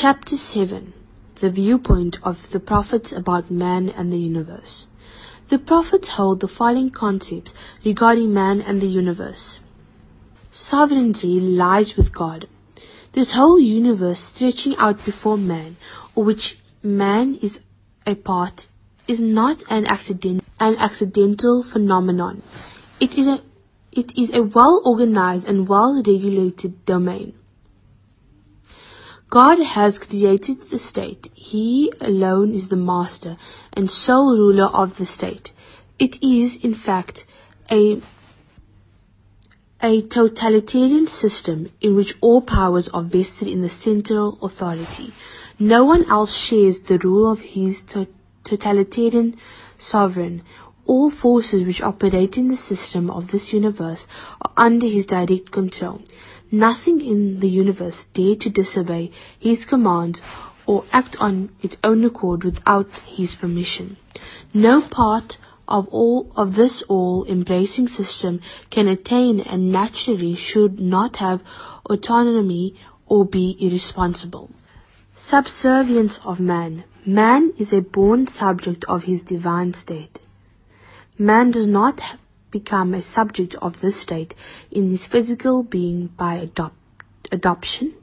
Chapter 7 The Viewpoint of the Prophets about Man and the Universe. The prophets hold the following concepts regarding man and the universe. Sovereignty lies with God. This whole universe stretching out before man, or which man is a part, is not an accident, an accidental phenomenon. It is a, it is a well organized and well regulated domain. God has created the state. He alone is the master and sole ruler of the state. It is, in fact, a a totalitarian system in which all powers are vested in the central authority. No one else shares the rule of his to- totalitarian sovereign. All forces which operate in the system of this universe are under his direct control. Nothing in the universe dare to disobey his commands or act on its own accord without his permission. No part of all of this all embracing system can attain and naturally should not have autonomy or be irresponsible. Subservience of man. Man is a born subject of his divine state. Man does not become a subject of the state in his physical being by adopt, adoption.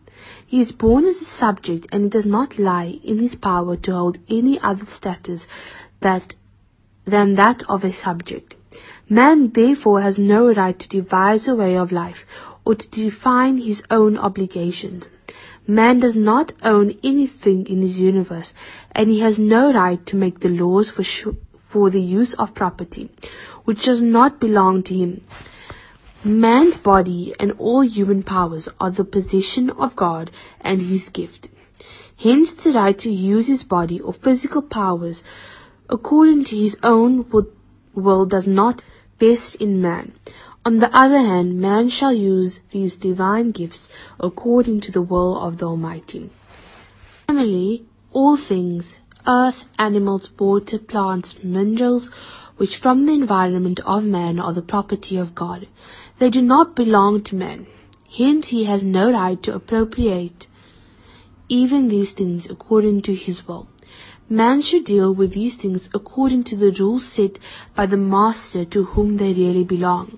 He is born as a subject and it does not lie in his power to hold any other status that, than that of a subject. Man therefore has no right to devise a way of life or to define his own obligations. Man does not own anything in his universe and he has no right to make the laws for, for the use of property which does not belong to him. Man's body and all human powers are the possession of God and his gift. Hence the right to use his body or physical powers according to his own will does not vest in man. On the other hand, man shall use these divine gifts according to the will of the Almighty. Similarly, all things, earth, animals, water, plants, minerals, which from the environment of man are the property of God. They do not belong to man. Hence he has no right to appropriate even these things according to his will. Man should deal with these things according to the rules set by the master to whom they really belong.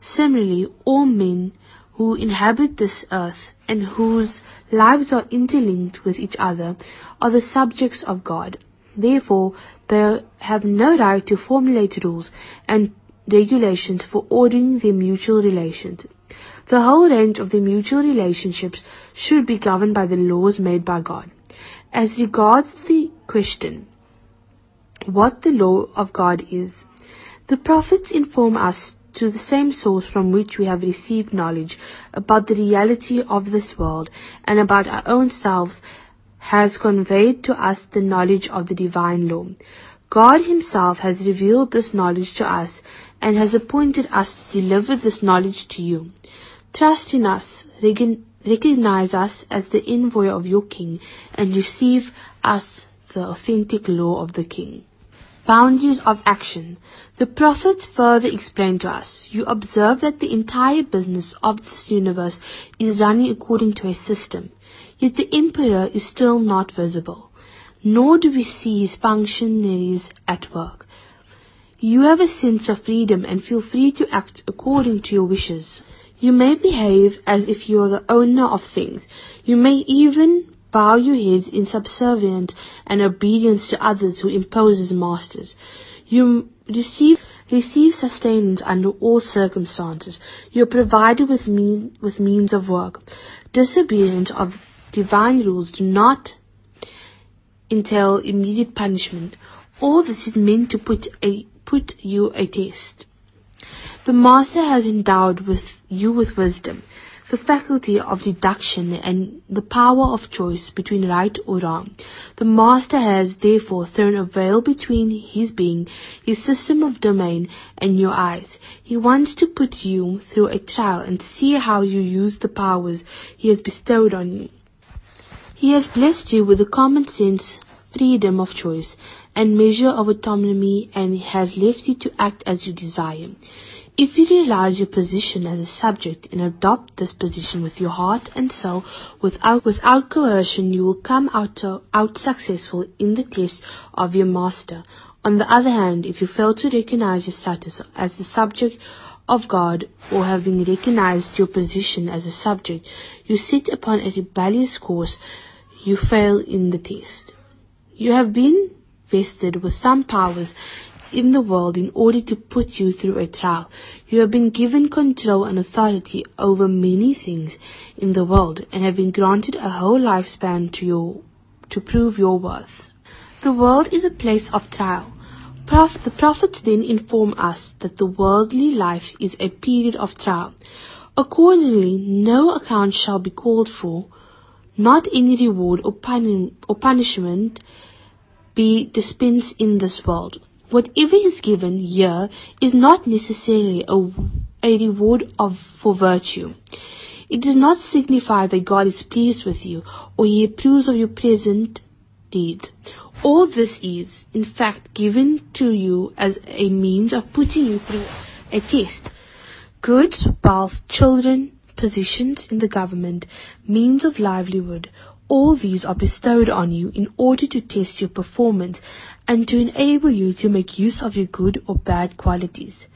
Similarly, all men who inhabit this earth and whose lives are interlinked with each other are the subjects of God. Therefore, they have no right to formulate rules and regulations for ordering their mutual relations. The whole range of their mutual relationships should be governed by the laws made by God. As regards the question, what the law of God is, the prophets inform us to the same source from which we have received knowledge about the reality of this world and about our own selves has conveyed to us the knowledge of the divine law. God himself has revealed this knowledge to us and has appointed us to deliver this knowledge to you. Trust in us, recognize us as the envoy of your king, and receive us the authentic law of the king. Boundaries of action. The prophets further explain to us, you observe that the entire business of this universe is running according to a system. Yet the emperor is still not visible, nor do we see his functionaries at work. You have a sense of freedom and feel free to act according to your wishes. You may behave as if you are the owner of things. You may even bow your heads in subservience and obedience to others who impose as masters. You receive receive sustenance under all circumstances. You are provided with mean, with means of work. Disobedience of divine rules do not entail immediate punishment. All this is meant to put a put you a test. The Master has endowed with you with wisdom, the faculty of deduction and the power of choice between right or wrong. The Master has therefore thrown a veil between his being, his system of domain, and your eyes. He wants to put you through a trial and see how you use the powers he has bestowed on you. He has blessed you with a common sense, freedom of choice, and measure of autonomy and has left you to act as you desire. If you realize your position as a subject and adopt this position with your heart and soul without, without coercion, you will come out, to, out successful in the test of your master. On the other hand, if you fail to recognize your status as the subject of God or having recognized your position as a subject, you sit upon a rebellious course, you fail in the test. You have been vested with some powers in the world in order to put you through a trial. You have been given control and authority over many things in the world and have been granted a whole lifespan to your, to prove your worth. The world is a place of trial. The prophets then inform us that the worldly life is a period of trial. Accordingly, no account shall be called for, not any reward or, pun- or punishment be dispensed in this world. Whatever is given here is not necessarily a, a reward of, for virtue. It does not signify that God is pleased with you or He approves of your present deeds. All this is, in fact, given to you as a means of putting you through a test. Goods, wealth, children, positions in the government, means of livelihood, all these are bestowed on you in order to test your performance and to enable you to make use of your good or bad qualities.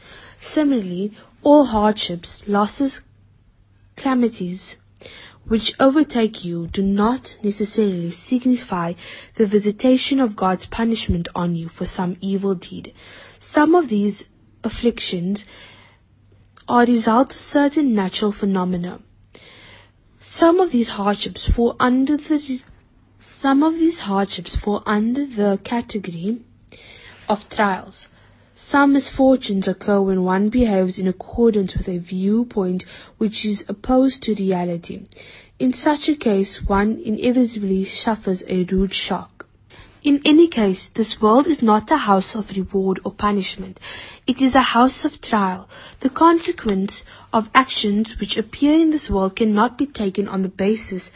Similarly, all hardships, losses, calamities, which overtake you do not necessarily signify the visitation of God's punishment on you for some evil deed. Some of these afflictions are a result of certain natural phenomena. Some of these hardships fall under the some of these hardships fall under the category of trials. Some misfortunes occur when one behaves in accordance with a viewpoint which is opposed to reality. In such a case, one inevitably suffers a rude shock. In any case, this world is not a house of reward or punishment. It is a house of trial. The consequence of actions which appear in this world cannot be taken on the basis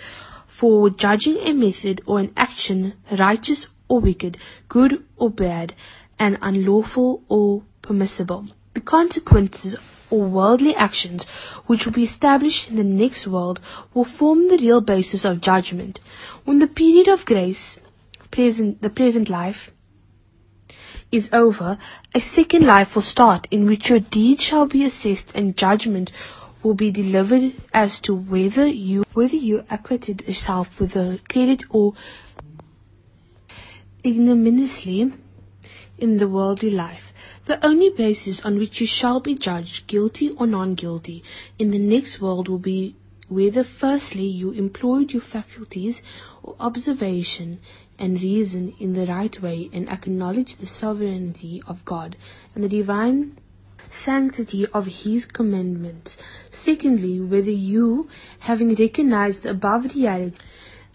for judging a method or an action righteous or wicked, good or bad, and unlawful or permissible. The consequences or worldly actions which will be established in the next world will form the real basis of judgment. When the period of grace, present, the present life, is over, a second life will start in which your deeds shall be assessed and judgment will be delivered as to whether you whether you acquitted yourself with a credit or ignominiously in the worldly life. The only basis on which you shall be judged guilty or non-guilty in the next world will be whether firstly you employed your faculties or observation and reason in the right way and acknowledged the sovereignty of God and the divine sanctity of His commandments. Secondly, whether you, having recognized the above reality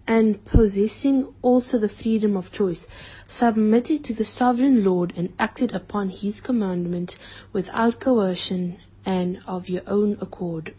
and possessing also the freedom of choice, submitted to the sovereign Lord and acted upon His commandments without coercion and of your own accord.